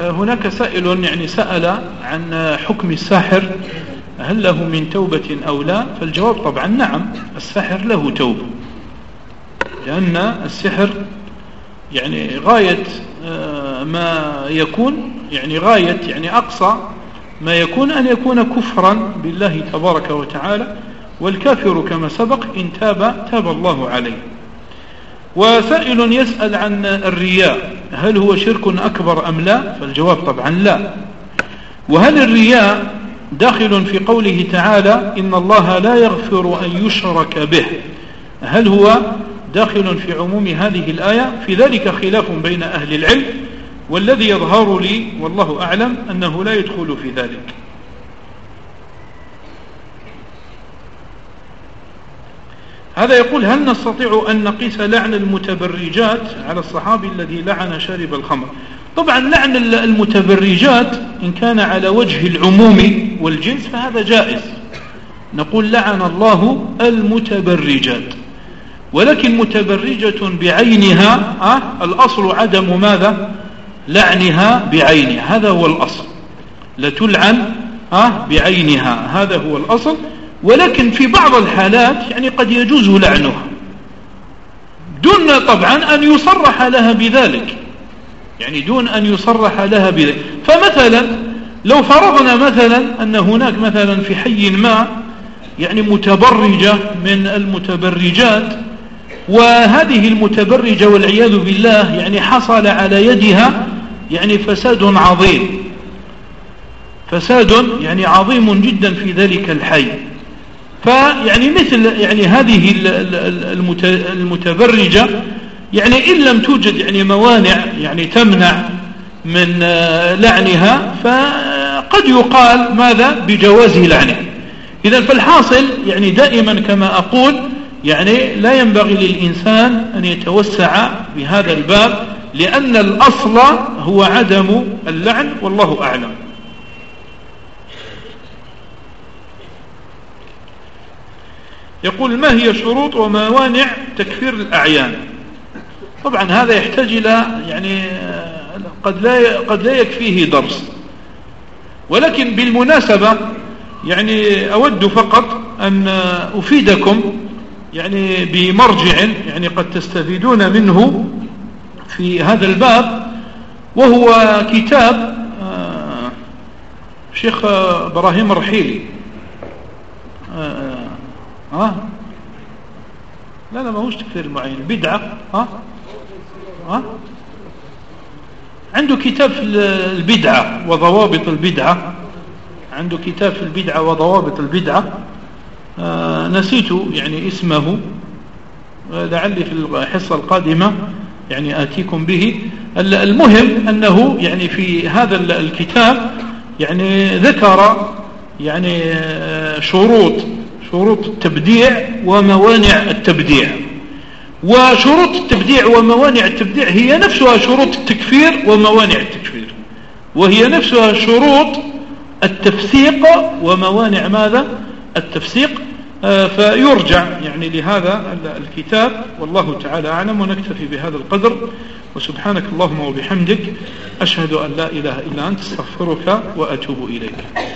هناك سائل يعني سأل عن حكم الساحر هل له من توبة أو لا؟ فالجواب طبعا نعم الساحر له توبة لأن السحر يعني غاية آه، ما يكون يعني غاية يعني أقصى ما يكون أن يكون كفرا بالله تبارك وتعالى والكافر كما سبق إن تاب تاب الله عليه. وسائل يسأل عن الرياء. هل هو شرك أكبر أم لا؟ فالجواب طبعا لا. وهل الرياء داخل في قوله تعالى إن الله لا يغفر أن يشرك به؟ هل هو داخل في عموم هذه الآية؟ في ذلك خلاف بين أهل العلم والذي يظهر لي والله أعلم أنه لا يدخل في ذلك. هذا يقول هل نستطيع أن نقيس لعن المتبرجات على الصحابي الذي لعن شارب الخمر؟ طبعا لعن المتبرجات إن كان على وجه العموم والجنس فهذا جائز. نقول لعن الله المتبرجات. ولكن متبرجة بعينها أه؟ الأصل عدم ماذا؟ لعنها بعينها. هذا هو الأصل. لتلعن أه؟ بعينها. هذا هو الأصل. ولكن في بعض الحالات يعني قد يجوز لعنها دون طبعا أن يصرح لها بذلك. يعني دون أن يصرح لها بذلك. فمثلا لو فرضنا مثلا أن هناك مثلا في حي ما يعني متبرجة من المتبرجات وهذه المتبرجة والعياذ بالله يعني حصل على يدها يعني فساد عظيم. فساد يعني عظيم جدا في ذلك الحي. فيعني مثل يعني هذه المتبرجة يعني إن لم توجد يعني موانع يعني تمنع من لعنها فقد يقال ماذا؟ بجواز لعنه. إذا فالحاصل يعني دائما كما أقول يعني لا ينبغي للإنسان أن يتوسع بهذا الباب لأن الأصل هو عدم اللعن والله أعلم. يقول ما هي شروط وموانع تكفير الأعيان؟ طبعا هذا يحتاج إلى يعني قد لا قد لا يكفيه درس. ولكن بالمناسبة يعني أود فقط أن أفيدكم يعني بمرجع يعني قد تستفيدون منه في هذا الباب وهو كتاب آه، شيخ إبراهيم الرحيلي. آه، ها؟ لا لا ما هوش تكفير المعين. بدعة ها؟ ها؟ عنده كتاب في البدعة وضوابط البدعة. عنده كتاب في البدعة وضوابط البدعة. آه نسيت يعني اسمه. لعلي في الحصة القادمة يعني آتيكم به. المهم أنه يعني في هذا الكتاب يعني ذكر يعني آه، شروط شروط التبديع وموانع التبديع. وشروط التبديع وموانع التبديع هي نفسها شروط التكفير وموانع التكفير. وهي نفسها شروط التفسيق وموانع ماذا؟ التفسيق. آه، فيرجع يعني لهذا الكتاب. والله تعالى أعلم ونكتفي بهذا القدر. وسبحانك اللهم وبحمدك أشهد أن لا إله إلا أنت أستغفرك وأتوب إليك.